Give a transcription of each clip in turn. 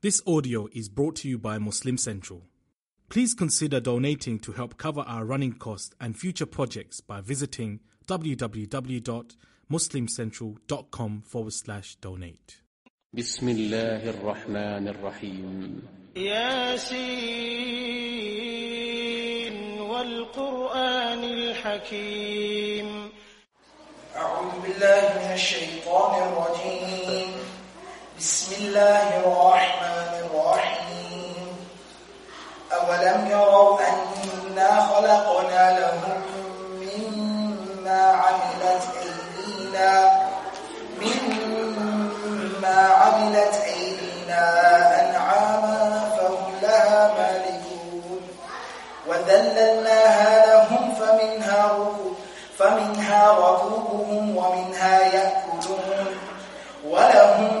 This audio is brought to you by Muslim Central. Please consider donating to help cover our running costs and future projects by visiting www.muslimcentral.com forward slash donate. بسم الله الرحمن الرحيم ياسين والقرآن الحكيم أعوذ بالله من الشيطان الرجيم بسم الله الرحمن الرحيم. أولم يروا أنا خلقنا لهم مما عملت أيدينا مما عملت أيدينا أنعاما فهم لها مالكون. وذللناها لهم فمنها فمنها ركوبهم ومنها يأكلون. ولهم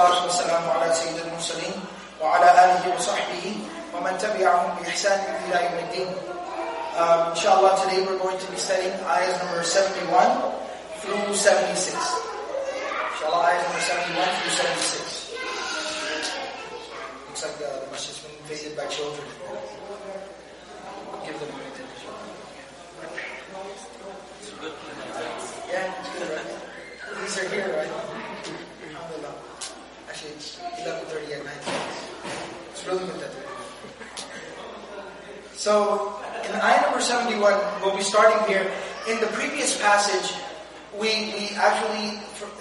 والصلاة والسلام على سيد المرسلين وعلى آله وصحبه ومن تبعهم بإحسان إلى يوم الدين um, Inshallah today we're going to be studying ayahs number 71 through 76 Inshallah ayahs number 71 through 76 Looks like the, the masjid's been invaded by children Give them a minute Yeah, it's good, right? These are here, right? Alhamdulillah. Actually, it's 11.30 at night. It's really good that. So, in ayah number 71, we'll be starting here. In the previous passage, we, we actually,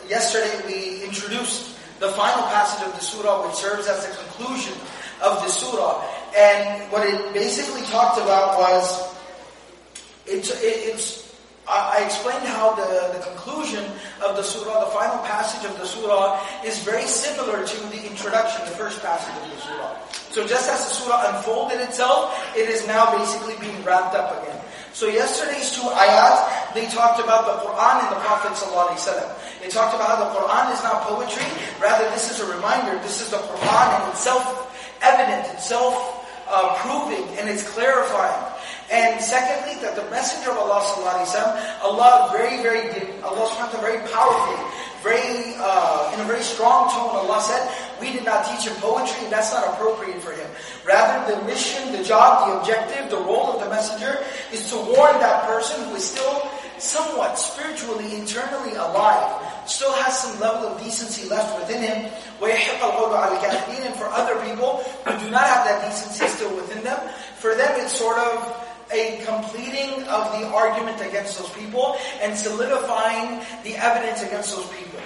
yesterday we introduced the final passage of the surah, which serves as the conclusion of the surah. And what it basically talked about was, it's, it, it's I explained how the, the conclusion of the surah, the final passage of the surah, is very similar to the introduction, the first passage of the surah. So just as the surah unfolded itself, it is now basically being wrapped up again. So yesterday's two ayat, they talked about the Quran and the Prophet ﷺ. They talked about how the Quran is not poetry, rather this is a reminder, this is the Quran and itself evident, itself uh, proving, and it's clarifying. And secondly, that the Messenger of Allah sallallahu alaihi wasallam, Allah very, very, Allah subhanahu very powerfully, very, uh, in a very strong tone, Allah said, we did not teach him poetry, and that's not appropriate for him. Rather, the mission, the job, the objective, the role of the messenger is to warn that person who is still somewhat spiritually, internally alive, still has some level of decency left within him, and for other people who do not have that decency still within them, for them it's sort of a completing of the argument against those people and solidifying the evidence against those people.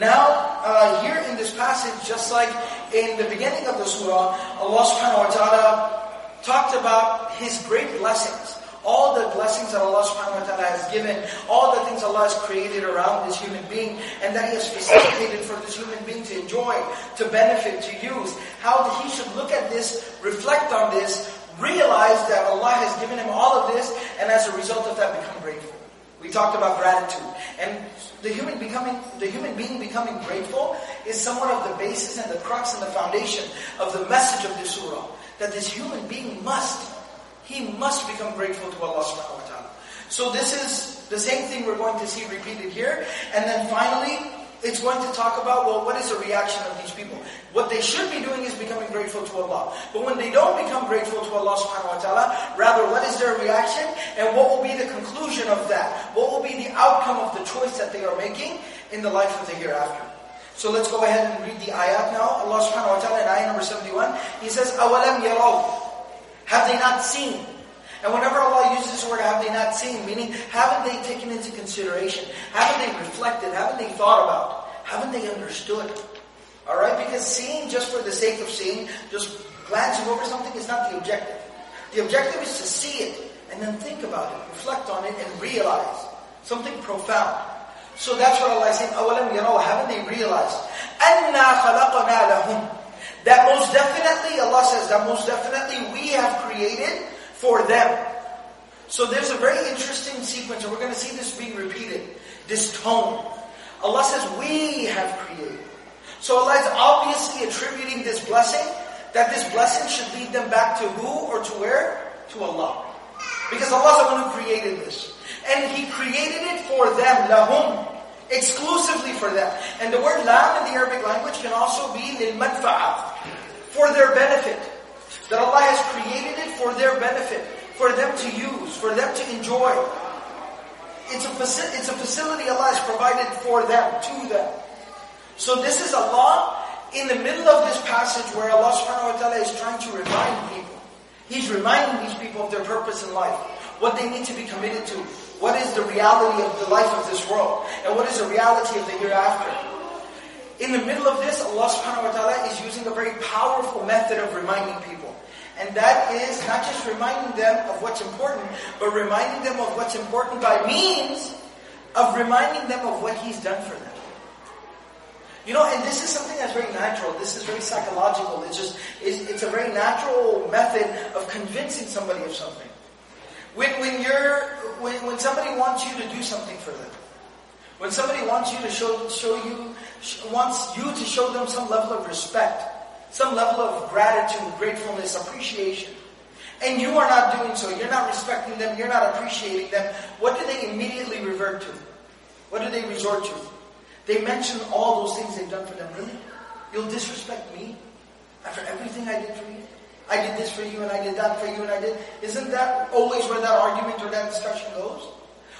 Now, uh, here in this passage, just like in the beginning of the surah, Allah subhanahu wa ta'ala talked about His great blessings. All the blessings that Allah subhanahu wa ta'ala has given, all the things Allah has created around this human being, and that He has facilitated for this human being to enjoy, to benefit, to use. How He should look at this, reflect on this, realize that Allah has given him all of this, and as a result of that, become grateful. We talked about gratitude, and the human becoming, the human being becoming grateful is somewhat of the basis and the crux and the foundation of the message of this surah. That this human being must, he must become grateful to Allah subhanahu wa ta'ala. So this is the same thing we're going to see repeated here, and then finally, it's going to talk about, well, what is the reaction of these people? What they should be doing is becoming grateful to Allah. But when they don't become grateful to Allah subhanahu wa ta'ala, rather what is their reaction and what will be the conclusion of that? What will be the outcome of the choice that they are making in the life of the hereafter? So let's go ahead and read the ayat now. Allah subhanahu wa ta'ala in ayat number 71, He says, أَوَلَمْ يَرَوْا Have they not seen? And whenever Allah uses this word, have they not seen? Meaning, haven't they taken into consideration? Haven't they reflected? Haven't they thought about? Haven't they understood? Alright? Because seeing just for the sake of seeing, just glancing over something is not the objective. The objective is to see it and then think about it, reflect on it, and realize something profound. So that's what Allah is saying, أَوَلَمْ يَرَوْا Haven't they realized? أَنَّا خَلَقْنَا لَهُمْ That most definitely, Allah says, that most definitely we have created for them. So there's a very interesting sequence, and we're going to see this being repeated, this tone. Allah says, we have created. So Allah is obviously attributing this blessing, that this blessing should lead them back to who or to where? To Allah. Because Allah is the one who created this. And He created it for them, lahum, exclusively for them. And the word lam in the Arabic language can also be lil for their benefit. That Allah has created it for their benefit, for them to use, for them to enjoy. It's a, it's a facility Allah has provided for them, to them. So this is Allah in the middle of this passage where Allah subhanahu wa ta'ala is trying to remind people. He's reminding these people of their purpose in life, what they need to be committed to, what is the reality of the life of this world? And what is the reality of the hereafter? In the middle of this, Allah subhanahu wa ta'ala is using a very powerful method of reminding people. And that is not just reminding them of what's important, but reminding them of what's important by means of reminding them of what He's done for them. You know, and this is something that's very natural. This is very psychological. It's just, it's, it's a very natural method of convincing somebody of something. When, when you're, when, when somebody wants you to do something for them, when somebody wants you to show, show you, wants you to show them some level of respect, some level of gratitude, gratefulness, appreciation, and you are not doing so, you're not respecting them, you're not appreciating them, what do they immediately revert to? What do they resort to? They mention all those things they've done for them. Really? You'll disrespect me after everything I did for you? I did this for you and I did that for you and I did. Isn't that always where that argument or that discussion goes?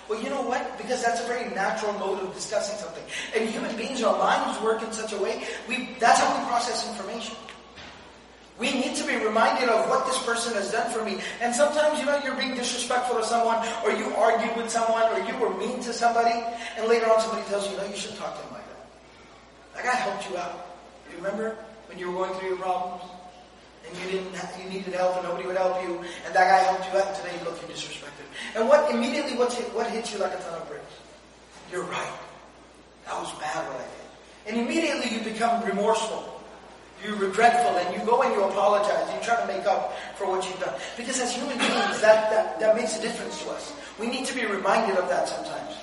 Well, you know what? Because that's a very natural mode of discussing something. And human beings, our minds work in such a way, we, that's how we process information. We need to be reminded of what this person has done for me. And sometimes, you know, you're being disrespectful to someone, or you argued with someone, or you were mean to somebody, and later on somebody tells you, no, you shouldn't talk to him like that. That guy helped you out. You remember when you were going through your problems? And you didn't, you needed help and nobody would help you, and that guy helped you out, and today you look, you disrespected. And what immediately, what hit, what hits you like a ton of bricks? You're right. That was bad what I did. And immediately you become remorseful. You're regretful and you go and you apologize. You try to make up for what you've done. Because as human beings, that, that, that makes a difference to us. We need to be reminded of that sometimes.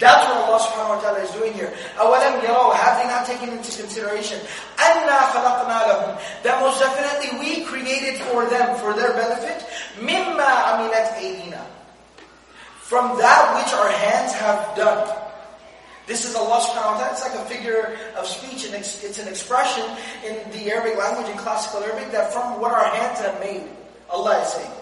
That's what Allah subhanahu wa ta'ala is doing here. أَوَلَمْ يَرَوْا Have they not taken into consideration أَنَّا خَلَقْنَا لَهُمْ That most definitely we created for them, for their benefit, مِمَّا عَمِلَتْ أَيْدِينَا From that which our hands have done. This is Allah subhanahu wa ta'ala. It's like a figure of speech, and it's, it's an expression in the Arabic language, in classical Arabic, that from what our hands have made, Allah is saying.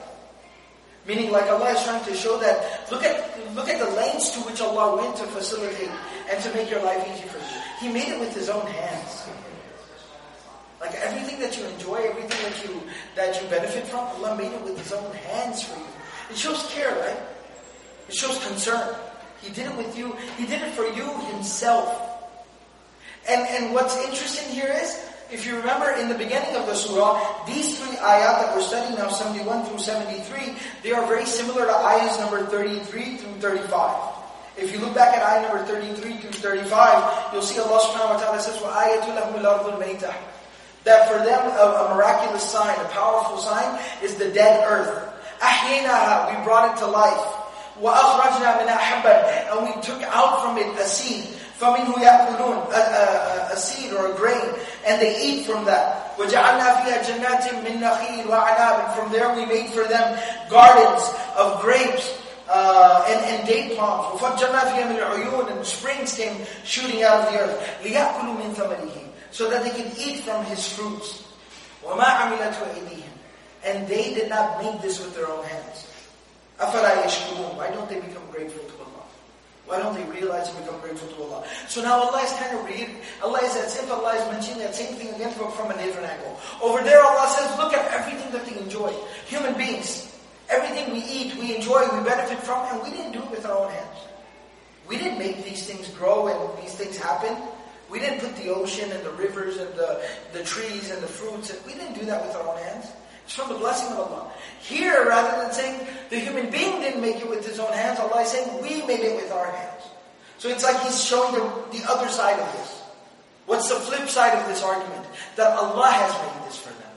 Meaning like Allah is trying to show that, look at, look at the lengths to which Allah went to facilitate and to make your life easy for you. He made it with His own hands. Like everything that you enjoy, everything that you, that you benefit from, Allah made it with His own hands for you. It shows care, right? It shows concern. He did it with you. He did it for you Himself. And, and what's interesting here is, if you remember in the beginning of the surah, these three ayat that we're studying now, 71 through 73, they are very similar to ayahs number 33 through 35. If you look back at ayah number 33 through 35, you'll see Allah subhanahu wa ta'ala says, وَآيَةُ لَهُمُ الْأَرْضُ الْمَيْتَةِ That for them, a, a, miraculous sign, a powerful sign, is the dead earth. أَحْيِينَاهَا We brought it to life. وَأَخْرَجْنَا مِنَا حَبًّا And we took out from it a seed. فَمِنْهُ يَأْكُلُونَ a, a, a seed or a grain, and they eat from that. وَجَعَلْنَا فِيهَا جَنَّاتٍ مِّن نَخِيلٍ وَعَنَابٍ And from there we made for them gardens of grapes uh, and, and date palms. وَفَجَّرْنَا فِيهَا مِنْ الْعُيُونِ And springs came shooting out of the earth. لِيَأْكُلُوا مِنْ ثَمَرِهِ So that they can eat from his fruits. وَمَا عَمِلَتْهُ أَيْدِيهِمْ And they did not make this with their own hands. أَفَلَا يَشْكُرُونَ Why don't they become grateful to why don't they realize and become grateful to Allah? So now Allah is kind of read, Allah is as if Allah is mentioning that same thing again from, from a different angle. Over there Allah says, look at everything that they enjoy. Human beings, everything we eat, we enjoy, we benefit from, and we didn't do it with our own hands. We didn't make these things grow and these things happen. We didn't put the ocean and the rivers and the, the trees and the fruits, and we didn't do that with our own hands. It's from the blessing of Allah. Here, rather than saying the human being didn't make it with his own hands, Allah is saying we made it with our hands. So it's like he's showing the, the other side of this. What's the flip side of this argument? That Allah has made this for them.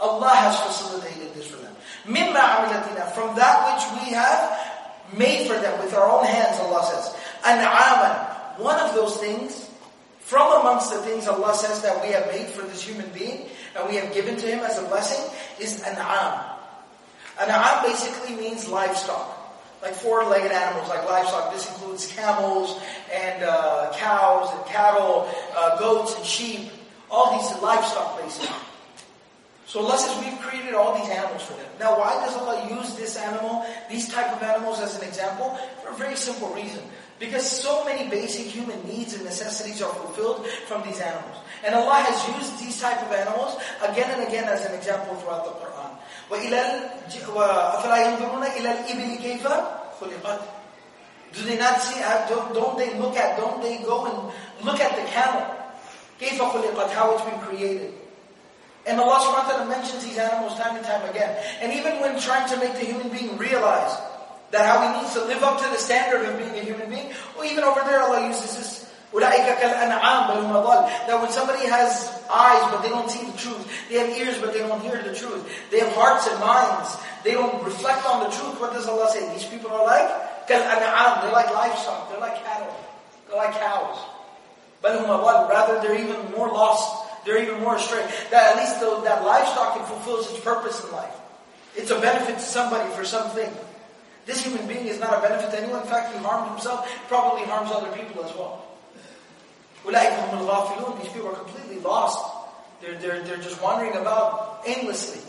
Allah has facilitated this for them. Mimma amilatina, from that which we have made for them with our own hands, Allah says. An'aman, one of those things, from amongst the things Allah says that we have made for this human being, and we have given to him as a blessing, is an'am. An'am basically means livestock like four-legged animals, like livestock. This includes camels and uh, cows and cattle, uh, goats and sheep, all these livestock basically. So Allah says we've created all these animals for them. Now why does Allah use this animal, these type of animals as an example? For a very simple reason. Because so many basic human needs and necessities are fulfilled from these animals. And Allah has used these type of animals again and again as an example throughout the Quran. وإلى أفلا ينظرون إلى الإبل كيف خلقت Do they not see, don't, don't they look at, don't they go and look at the camel? كيف خلقت, how it's been created. And Allah subhanahu wa ta'ala mentions these animals time and time again. And even when trying to make the human being realize that how he needs to live up to the standard of being a human being, or even over there Allah uses this أولئك كالأنعام بل هم أضل. That when somebody has eyes but they don't see the truth, they have ears but they don't hear the truth, they have hearts and minds, they don't reflect on the truth, what does Allah say? These people are like كالأنعام, they're like livestock, they're like cattle, they're like cows. بل هم أضل. Rather they're even more lost, they're even more astray. That at least the, that livestock it fulfills its purpose in life. It's a benefit to somebody for something. This human being is not a benefit to anyone. In fact, he harmed himself, probably harms other people as well. These people are completely lost. They're, they're, they're just wandering about aimlessly.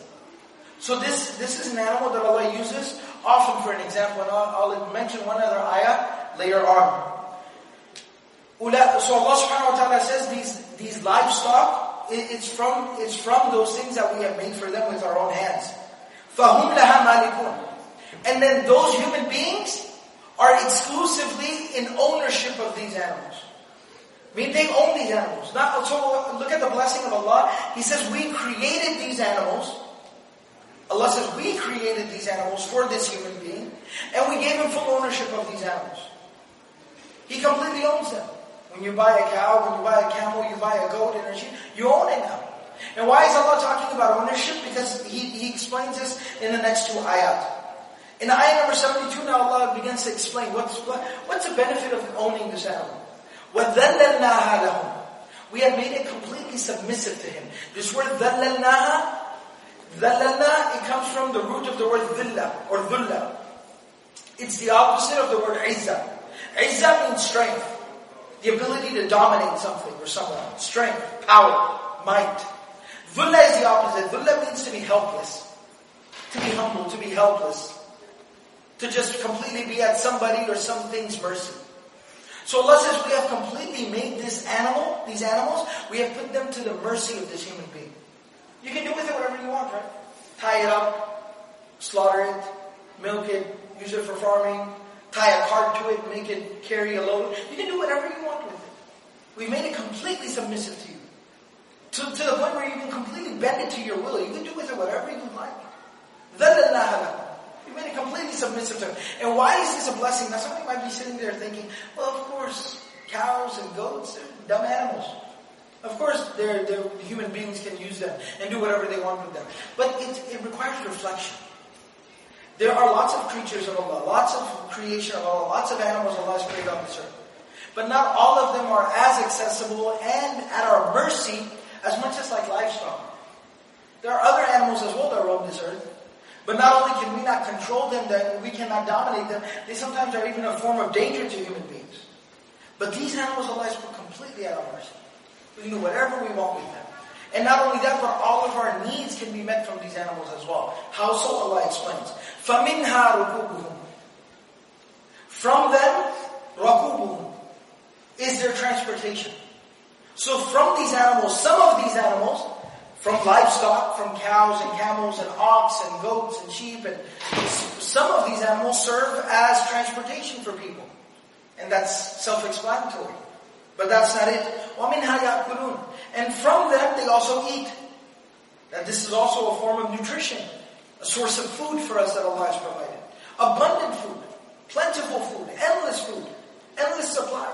So this, this is an animal that Allah uses often for an example, and I'll, I'll mention one other ayah later on. So Allah subhanahu wa ta'ala says these, these livestock, it's from, it's from those things that we have made for them with our own hands. فَهُمْ لَهَا مَالِكُونَ and then those human beings are exclusively in ownership of these animals I mean, they own these animals. Not, so look at the blessing of Allah. He says, we created these animals. Allah says, we created these animals for this human being, and we gave him full ownership of these animals. He completely owns them. When you buy a cow, when you buy a camel, you buy a goat and a sheep, you own it now. And why is Allah talking about ownership? Because He, he explains this in the next two ayat. In ayat number 72 now Allah begins to explain what's, what, what's the benefit of owning this animal. وَذَلَّلْنَاهَا لَهُمْ We have made it completely submissive to Him. This word ذَلَّلْنَاهَا ذَلَّلْنَا, it comes from the root of the word ذِلَّ or ذُلَّ. It's the opposite of the word عِزَّة. عِزَّة means strength. The ability to dominate something or someone. Strength, power, might. Dhulla is the opposite. Dhulla means to be helpless. To be humble, to be helpless. To just completely be at somebody or something's mercy. So Allah says we have completely made this animal, these animals, we have put them to the mercy of this human being. You can do with it whatever you want, right? Tie it up, slaughter it, milk it, use it for farming, tie a cart to it, make it carry a load. You can do whatever you want with it. We made it completely submissive to you. To, to the point where you can completely bend it to your will. You can do with it whatever you like. You made it completely submissive to him. And why is this a blessing? Now somebody might be sitting there thinking, well, of course, cows and goats, they're dumb animals. Of course, they're, they're, human beings can use them and do whatever they want with them. But it, it requires reflection. There are lots of creatures of Allah, lots of creation of Allah, lots of animals Allah has created on this earth. But not all of them are as accessible and at our mercy as much as like livestock. There are other animals as well that roam this earth. But not only can we not control them, that we cannot dominate them, they sometimes are even a form of danger to human beings. But these animals Allah has put completely at our mercy. We can do whatever we want with them. And not only that, but all of our needs can be met from these animals as well. How so? Allah explains. فَمِنْهَا رُكُوبُهُمْ From them, رَكُوبُهُمْ is their transportation. So from these animals, some of these animals, from livestock, from cows and camels and ox and goats and sheep. And some of these animals serve as transportation for people. And that's self-explanatory. But that's not it. وَمِنْهَا يَأْكُلُونَ And from them they also eat. And this is also a form of nutrition. A source of food for us that Allah has provided. Abundant food. Plentiful food. Endless food. Endless supply.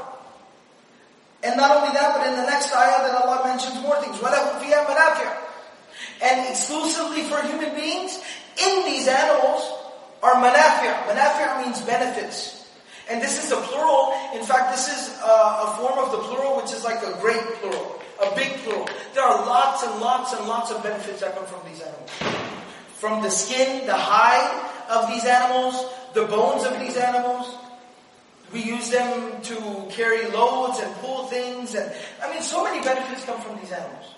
And not only that, but in the next ayah that Allah mentions more things. وَلَهُمْ فِيهَا مَنَافِعُ And exclusively for human beings, in these animals are manafi'. Manafi' means benefits. And this is a plural. In fact, this is uh, a form of the plural which is like a great plural, a big plural. There are lots and lots and lots of benefits that come from these animals. From the skin, the hide of these animals, the bones of these animals. We use them to carry loads and pull things, and I mean, so many benefits come from these animals.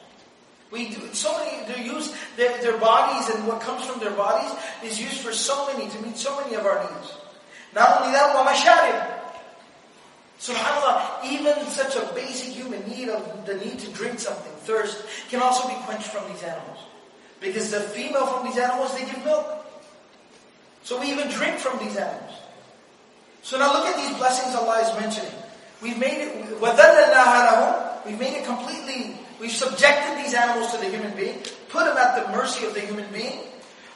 We do, so many, they use their, their bodies and what comes from their bodies is used for so many, to meet so many of our needs. Not only that, وَمَشَارِبْ SubhanAllah, even such a basic human need of the need to drink something, thirst, can also be quenched from these animals. Because the female from these animals, they give milk. So we even drink from these animals. So now look at these blessings Allah is mentioning. We've made it, We've made it completely, we've subjected these animals to the human being, put them at the mercy of the human being.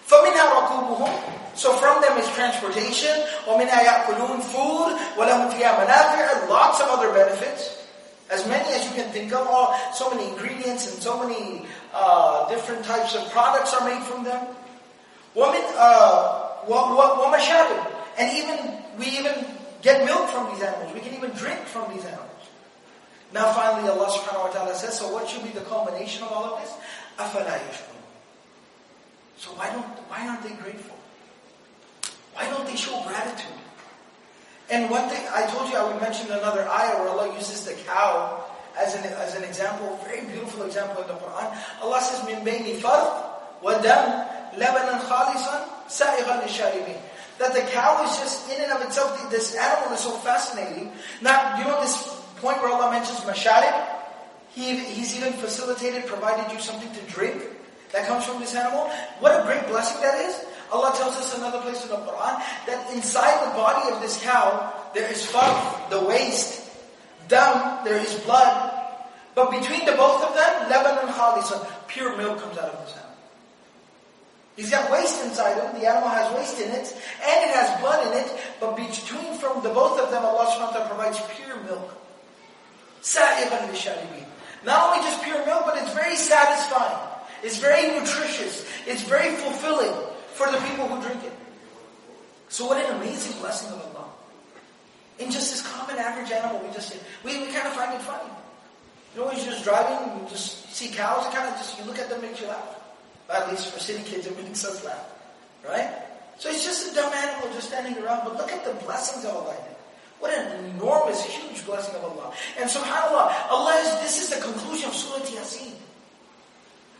فَمِنْهَا رَكُوبُهُمْ So from them is transportation, وَمِنْهَا يَأْكُلُونَ Food, وَلَهُمْ فِيهَا مَنَافِعَ Lots of other benefits. As many as you can think of, all, so many ingredients and so many uh, different types of products are made from them. وَمِنْ uh, وَمَشَابِهُ and even, we even get milk from these animals. We can even drink from these animals. Now finally Allah subhanahu wa ta'ala says, so what should be the culmination of all of this? أَفَلَا يَشْكُرُونَ So why don't, why aren't they grateful? Why don't they show gratitude? And one thing, I told you I would mention another ayah where Allah uses the cow as an, as an example, very beautiful example in the Quran. Allah says, مِن بَيْنِ فَرْض وَدَمْ لَبَنًا خَالِصًا سَائِغًا لِلشَّارِبِينَ that the cow is just in and of itself, this animal is so fascinating. Now, you know this point where Allah mentions masharib? He, he's even facilitated, provided you something to drink that comes from this animal. What a great blessing that is. Allah tells us another place in the Quran that inside the body of this cow, there is farth, the waste. Dam, there is blood. But between the both of them, leban and khalisan, pure milk comes out of this animal. He's got waste inside him. The animal has waste in it, and it has blood in it. But between from the both of them, Allah subhanahu wa ta'ala provides pure milk. Sa'iban lisharibin. Not only just pure milk, but it's very satisfying. It's very nutritious. It's very fulfilling for the people who drink it. So what an amazing blessing of Allah. In just this common average animal, we just we, we kind of find it funny. You know, when you're just driving, you just see cows, kind of just, you look at them, makes you laugh. At least for city kids, it makes us laugh. Right? So it's just a dumb animal just standing around, but look at the blessings of Allah. What an enormous, huge blessing of Allah. And subhanAllah, Allah is, this is the conclusion of Surah Yasin.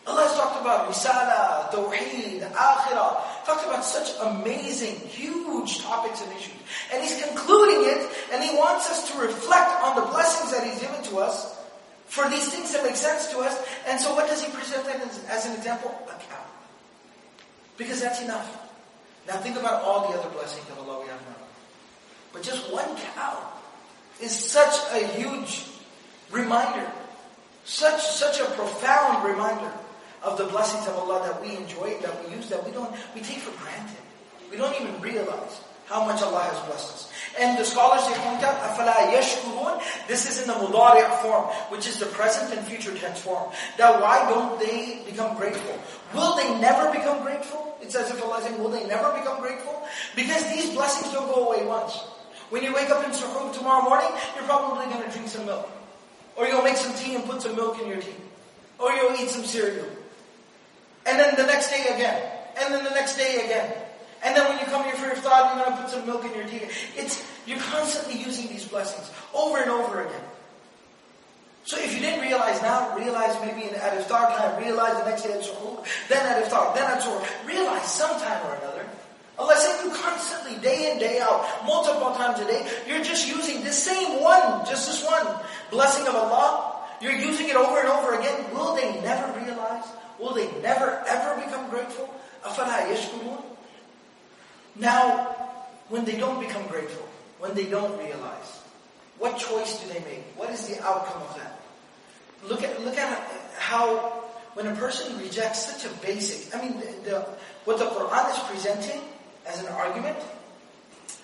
Allah has talked about Risala, Tawheed, Akhirah, talked about such amazing, huge topics and issues. And He's concluding it, and He wants us to reflect on the blessings that He's given to us, for these things that make sense to us. And so what does He present as, as an example? A cow. Because that's enough. Now think about all the other blessings of Allah we have now. But just one cow is such a huge reminder, such such a profound reminder of the blessings of Allah that we enjoy, that we use, that we don't we take for granted. We don't even realize how much Allah has blessed us. And the scholars they point out, أَفَلَا يَشْكُرُونَ This is in the mudari' form, which is the present and future tense form. That why don't they become grateful? Will they never become grateful? It's as if Allah is saying, will they never become grateful? Because these blessings don't go away once. When you wake up in suhoor tomorrow morning, you're probably going to drink some milk. Or you'll make some tea and put some milk in your tea. Or you'll eat some cereal. And then the next day again. And then the next day again. And then when you come here for your thought, you're going to put some milk in your tea. It's, you're constantly using these blessings over and over again. So if you didn't realize now, realize maybe in, at iftar time, realize the next day at suhoor, then at iftar, then at suhoor, realize sometime or another. Allah said you constantly, day in, day out, multiple times a day, you're just using the same one, just this one blessing of Allah. You're using it over and over again. Will they never realize? Will they never ever become grateful? أَفَلَا يَشْكُرُونَ now, when they don't become grateful, when they don't realize, what choice do they make? What is the outcome of that? Look at look at how when a person rejects such a basic, I mean, the, the, what the Quran is presenting as an argument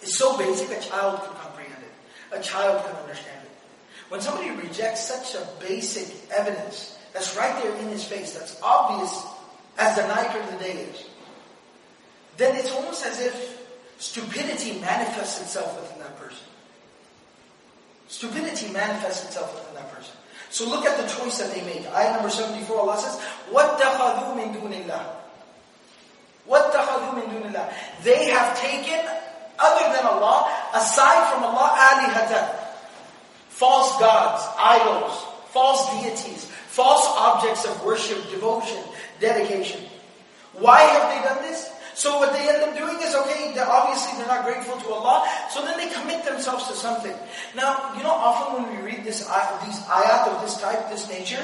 is so basic a child can comprehend it. A child can understand it. When somebody rejects such a basic evidence that's right there in his face, that's obvious as the night or the day is, then it's almost as if stupidity manifests itself within that person. Stupidity manifests itself within that person. So look at the choice that they make. Ayah number 74, Allah says, وَاتَّخَذُوا مِن دُونِ اللَّهِ وَاتَّخَذُوا مِن دُونِ اللَّهِ They have taken, other than Allah, aside from Allah, alihatan. False gods, idols, false deities, false objects of worship, devotion, dedication. Why have they done this? So what they end up doing is, okay, they're obviously they're not grateful to Allah, so then they commit themselves to something. Now, you know, often when we read this, these ayat of this type, this nature,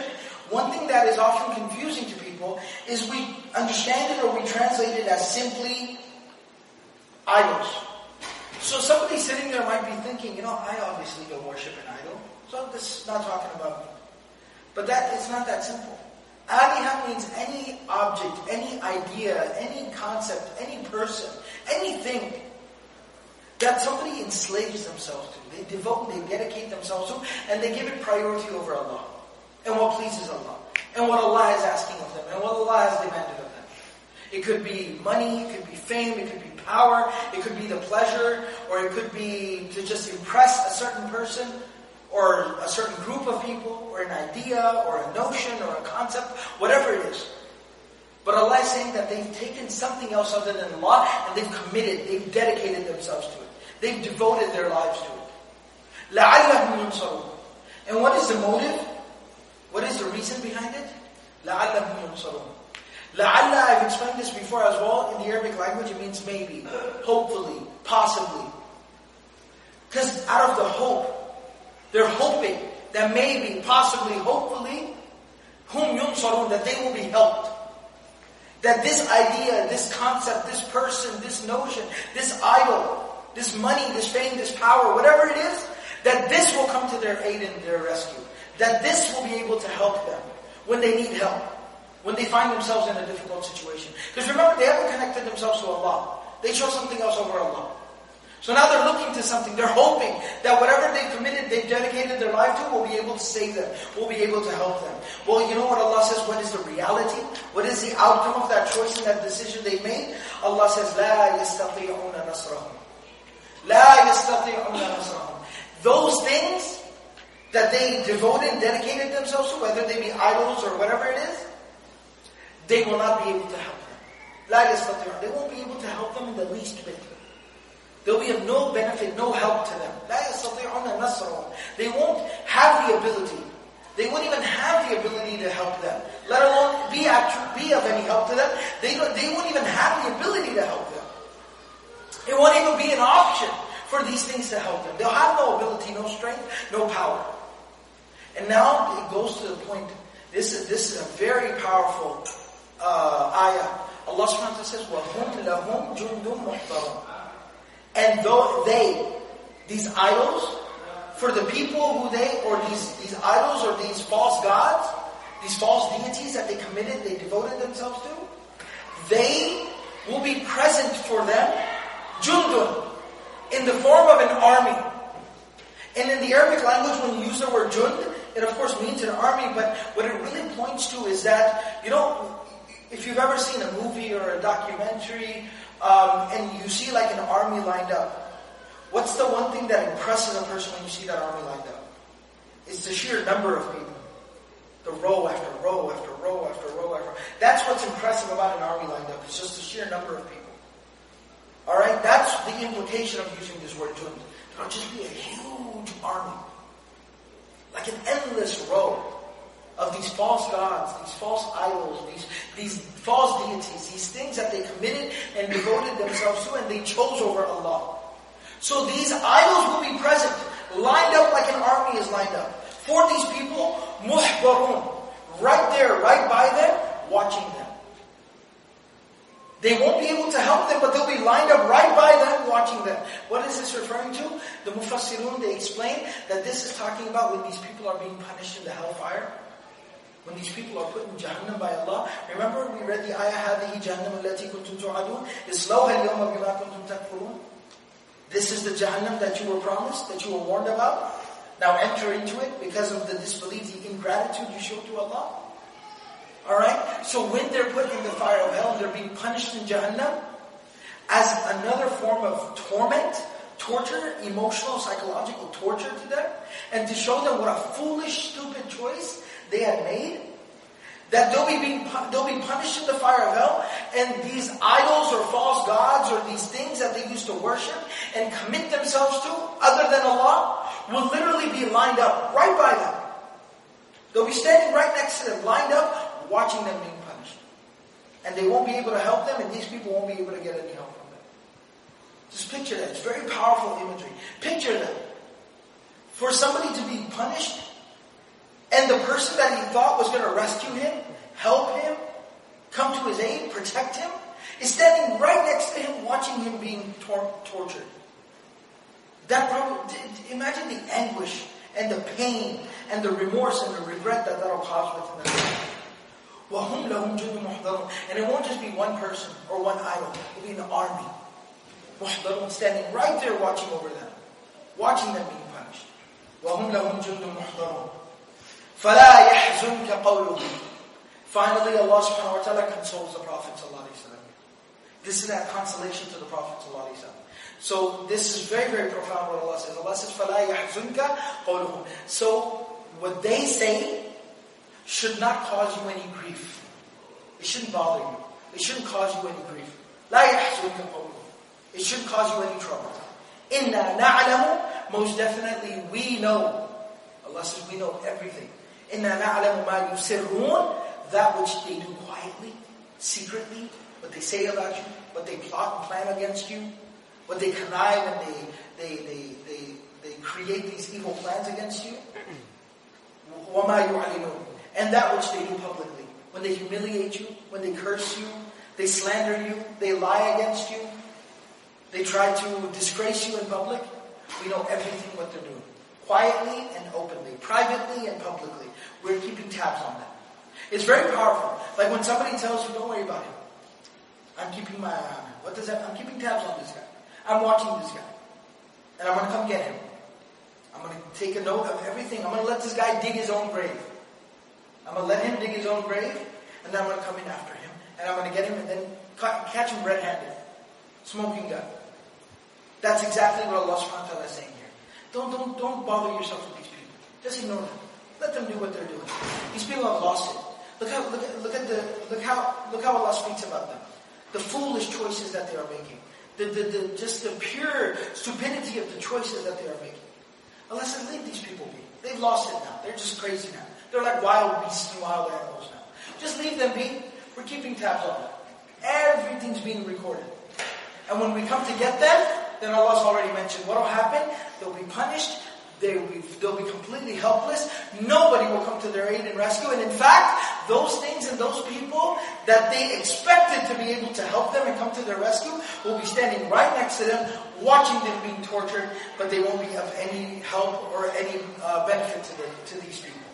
one thing that is often confusing to people is we understand it or we translate it as simply idols. So somebody sitting there might be thinking, you know, I obviously don't worship an idol, so this is not talking about me. But that it's not that simple. Aliha means any object, any idea, any concept, any person, anything that somebody enslaves themselves to. They devote, they dedicate themselves to, and they give it priority over Allah. And what pleases Allah. And what Allah is asking of them. And what Allah has demanded of them. It could be money, it could be fame, it could be power, it could be the pleasure, or it could be to just impress a certain person or a certain group of people, or an idea, or a notion, or a concept, whatever it is. But Allah is saying that they've taken something else other than Allah, and they've committed, they've dedicated themselves to it. They've devoted their lives to it. لَعَلَّهُمْ يُنصَرُونَ And what is the motive? What is the reason behind it? لَعَلَّهُمْ يُنصَرُونَ لَعَلَّ, I've explained this before as well, in the Arabic language it means maybe, hopefully, possibly. Because out of the hope, they're hoping that maybe, possibly, hopefully, whom yunsarun, that they will be helped. That this idea, this concept, this person, this notion, this idol, this money, this fame, this power, whatever it is, that this will come to their aid and their rescue. That this will be able to help them when they need help. When they find themselves in a difficult situation. Because remember, they haven't connected themselves to Allah. They chose something else over Allah. So now they're looking to something. They're hoping that whatever they've committed, they've dedicated their life to, will be able to save them, will be able to help them. Well, you know what Allah says? What is the reality? What is the outcome of that choice and that decision they made? Allah says, لا يستطيعون نصرهم. لا يستطيعون نصرهم. Those things that they devoted, dedicated themselves to, whether they be idols or whatever it is, they will not be able to help them. لا يستطيعون. They won't be able to help them in the least bit. They'll be of no benefit, no help to them. They won't have the ability. They won't even have the ability to help them, let alone be, be of any help to them. They, they won't even have the ability to help them. It won't even be an option for these things to help them. They'll have no ability, no strength, no power. And now it goes to the point, this is, this is a very powerful uh, ayah. Allah subhanahu wa ta'ala says, وَهُمْ لَهُمْ جُنْدٌ مُحْضَرٌ and though they, these idols, for the people who they, or these, these idols or these false gods, these false deities that they committed, they devoted themselves to, they will be present for them, jundun, in the form of an army. And in the Arabic language, when you use the word jund, it of course means an army, but what it really points to is that, you know, if you've ever seen a movie or a documentary um, and you see like an army lined up. What's the one thing that impresses a person when you see that army lined up? It's the sheer number of people. The row after row after row after row after. row. That's what's impressive about an army lined up. It's just the sheer number of people. All right, that's the implication of using this word jund. It'll just be a huge army, like an endless row of these false gods, these false idols, these, these false deities, these things that they committed and devoted themselves to and they chose over Allah. So these idols will be present, lined up like an army is lined up. For these people, muhdarun, right there, right by them, watching them. They won't be able to help them, but they'll be lined up right by them, watching them. What is this referring to? The Mufassirun, they explain that this is talking about when these people are being punished in the hellfire. When these people are put in Jahannam by Allah, remember we read the ayah, هَذِهِ جَهَنَّمُ الَّتِي كُنْتُمْ تُعَدُونَ إِسْلَوْهَا الْيَوْمَ بِمَا كُنْتُمْ تَكْفُرُونَ This is the Jahannam that you were promised, that you were warned about. Now enter into it because of the disbelief, the ingratitude you showed to Allah. Alright? So when they're put in the fire of hell and they're being punished in Jahannam, as another form of torment, torture, emotional, psychological torture to them, and to show them what a foolish, stupid choice they had made, that they'll be, being, they'll be punished in the fire of hell, and these idols or false gods or these things that they used to worship and commit themselves to, other than Allah, will literally be lined up right by them. They'll be standing right next to them, lined up, watching them being punished. And they won't be able to help them, and these people won't be able to get any help from them. Just picture that. It's very powerful imagery. Picture that. For somebody to be punished and the person that he thought was going to rescue him, help him, come to his aid, protect him, is standing right next to him, watching him being tor- tortured. That probably, imagine the anguish and the pain and the remorse and the regret that that'll cause within them. And it won't just be one person or one idol. It'll be an army. Standing right there watching over them. Watching them being punished. فَلَا يَحْزُنْكَ قَوْلُهُ Finally, Allah subhanahu wa ta'ala consoles the Prophet This is that consolation to the Prophet So this is very, very profound what Allah says. Allah says, فَلَا يَحْزُنْكَ قَوْلُهُ So what they say should not cause you any grief. It shouldn't bother you. It shouldn't cause you any grief. لَا يَحْزُنْكَ قَوْلُهُ It shouldn't cause you any trouble. إِنَّا نَعْلَمُ Most definitely we know. Allah says we know everything. إِنَّا نَعْلَمُ مَا يُسِرُّونَ That which they do quietly, secretly, what they say about you, what they plot and plan against you, what they connive and they, they, they, they, they create these evil plans against you. وَمَا يُعْلِنُونَ And that which they do publicly. When they humiliate you, when they curse you, they slander you, they lie against you, they try to disgrace you in public. We know everything what they're doing. Quietly and openly, privately and publicly. We're keeping tabs on them. It's very powerful. Like when somebody tells you, don't worry about him. I'm keeping my eye on him. What does that? I'm keeping tabs on this guy. I'm watching this guy. And I'm going to come get him. I'm going to take a note of everything. I'm going to let this guy dig his own grave. I'm going to let him dig his own grave. And then I'm going to come in after him. And I'm going to get him and then catch him red-handed. Smoking gun. That's exactly what Allah subhanahu wa ta'ala is saying here. Don't, don't, don't bother yourself with these people. Just ignore them. Let them do what they're doing. These people have lost it. Look how look at, look at the look how look how Allah speaks about them. The foolish choices that they are making. The, the, the just the pure stupidity of the choices that they are making. Allah said, leave these people be. They've lost it now. They're just crazy now. They're like wild beasts and wild animals now. Just leave them be. We're keeping tabs on them. Everything's being recorded. And when we come to get them, then Allah's already mentioned what will happen. They'll be punished. They will be, they'll be completely helpless. Nobody will come to their aid and rescue. And in fact, those things and those people that they expected to be able to help them and come to their rescue will be standing right next to them, watching them being tortured, but they won't be of any help or any uh, benefit to, them, to these people.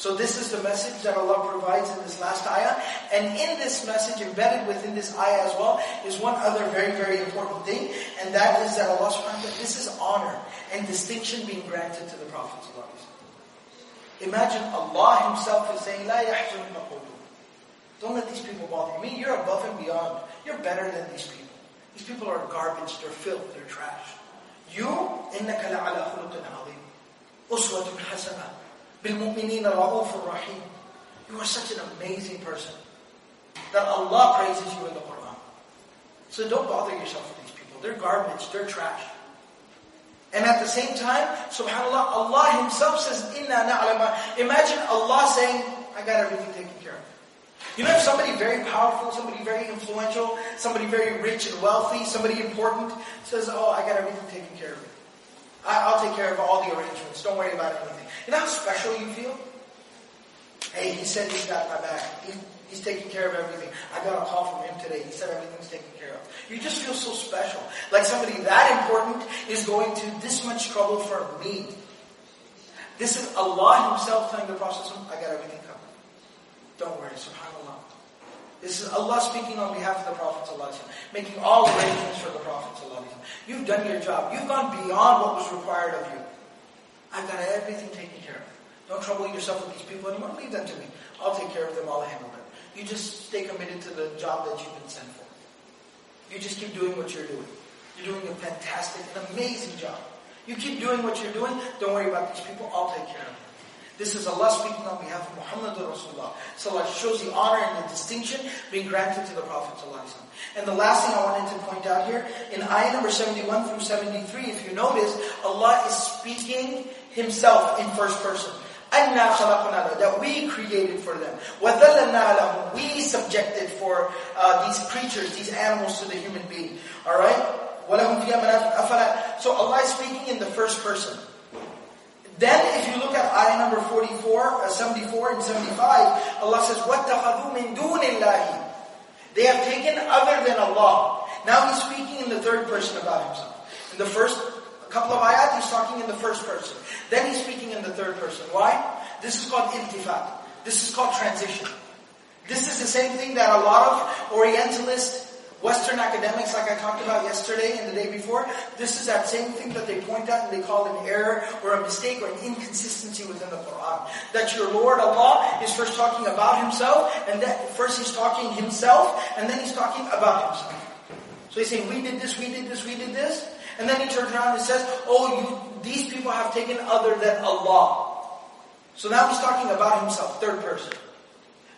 So this is the message that Allah provides in this last ayah. And in this message, embedded within this ayah as well, is one other very, very important thing. And that is that Allah subhanahu wa ta'ala, this is honor and distinction being granted to the Prophet Imagine Allah Himself is saying, لا يحزن Don't let these people bother you. I mean, you're above and beyond. You're better than these people. These people are garbage, they're filth, they're trash. You, إنك لعلى خلق عظيم. أسوة حسنة. بِالْمُؤْمِنِينَ رَؤُوفٌ رَحِيمٌ You are such an amazing person that Allah praises you in the Quran. So don't bother yourself with these people. They're garbage. They're trash. And at the same time, subhanAllah, Allah Himself says, Inna na'lama. Imagine Allah saying, I got everything taken care of. You know, if somebody very powerful, somebody very influential, somebody very rich and wealthy, somebody important says, Oh, I got everything taken care of. I, will take care of all the arrangements. Don't worry about anything. You know how special you feel? Hey, he said he's got my back. He, he's taking care of everything. I got a call from him today. He said everything's taken care of. You just feel so special. Like somebody that important is going to this much trouble for me. This is Allah Himself telling the Prophet, I got everything covered. Don't worry, subhanAllah. This is Allah speaking on behalf of the Prophet ﷺ, making all arrangements for the Prophet ﷺ. You've done your job. You've gone beyond what was required of you. I've got everything taken care of. Don't trouble yourself with these people anymore. Leave them to me. I'll take care of them. I'll handle them. You just stay committed to the job that you've been sent for. You just keep doing what you're doing. You're doing a fantastic, an amazing job. You keep doing what you're doing. Don't worry about these people. I'll take care of them. This is Allah speaking on behalf of Muhammad Rasulullah. So it shows the honor and the distinction being granted to the Prophet And the last thing I wanted to point out here, in ayah number 71 through 73, if you notice, Allah is speaking Himself in first person. That we created for them. We subjected for uh, these creatures, these animals to the human being. Alright? So Allah is speaking in the first person. Then if you look at ayah number 44, uh, 74 and 75, Allah says, وَاتَّخَذُوا مِن دُونِ اللَّهِ They have taken other than Allah. Now he's speaking in the third person about himself. In the first couple of ayat, he's talking in the first person. Then he's speaking in the third person. Why? This is called iltifat. This is called transition. This is the same thing that a lot of orientalists. Western academics, like I talked about yesterday and the day before, this is that same thing that they point out and they call an error or a mistake or an inconsistency within the Quran. That your Lord Allah is first talking about Himself, and that first He's talking Himself, and then He's talking about Himself. So He's saying, we did this, we did this, we did this, and then He turns around and says, oh, you, these people have taken other than Allah. So now He's talking about Himself, third person.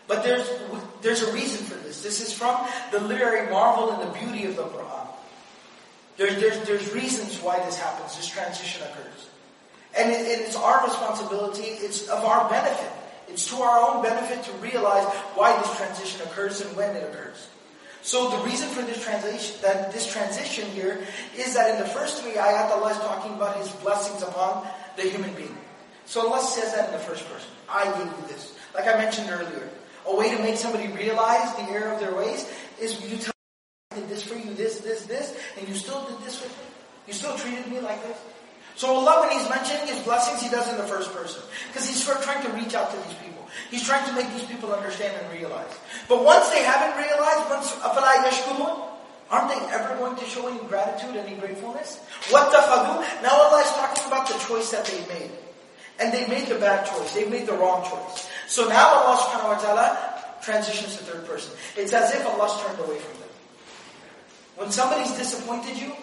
But there's, there's a reason for this. This is from the literary marvel and the beauty of the Quran. There's, there's, there's reasons why this happens, this transition occurs. And it, it's our responsibility, it's of our benefit. It's to our own benefit to realize why this transition occurs and when it occurs. So the reason for this transition, that this transition here, is that in the first three ayat, Allah is talking about His blessings upon the human being. So Allah says that in the first person. I gave you this. Like I mentioned earlier. A way to make somebody realize the error of their ways is you tell me I did this for you, this, this, this, and you still did this with me? You still treated me like this? So Allah, when He's mentioning His blessings, He does in the first person. Because He's trying to reach out to these people. He's trying to make these people understand and realize. But once they haven't realized, once أَفَلَا يَشْكُرُونَ Aren't they ever going to show any gratitude, any gratefulness? What tafadu? Now Allah is talking about the choice that they made. And they made the bad choice. They made the wrong choice. So now Allah subhanahu wa ta'ala transitions to third person. It's as if Allah's turned away from them. When somebody's disappointed you,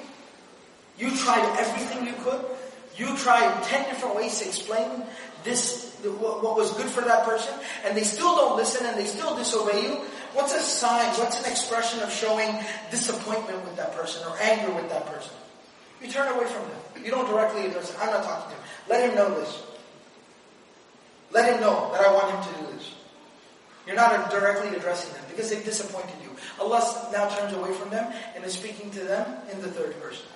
you tried everything you could. You tried ten different ways to explain this, what was good for that person, and they still don't listen and they still disobey you. What's a sign? What's an expression of showing disappointment with that person or anger with that person? You turn away from them. You don't directly address it. I'm not talking to him. Let him know this. Let him know that I want him to do this. You're not directly addressing them because they disappointed you. Allah now turns away from them and is speaking to them in the third person.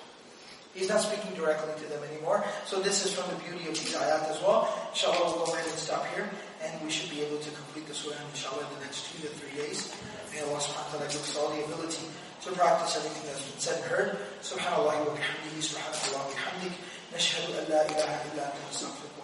He's not speaking directly to them anymore. So this is from the beauty of these ayat as well. Inshallah, we'll go ahead and stop here. And we should be able to complete the surah, inshallah, in the next two to three days. May Allah subhanahu wa ta'ala give us all the ability to practice everything that's been said and heard. Subhanallah wa bihamdihi, subhanallah wa bihamdik. Nashhadu an la ilaha illa anta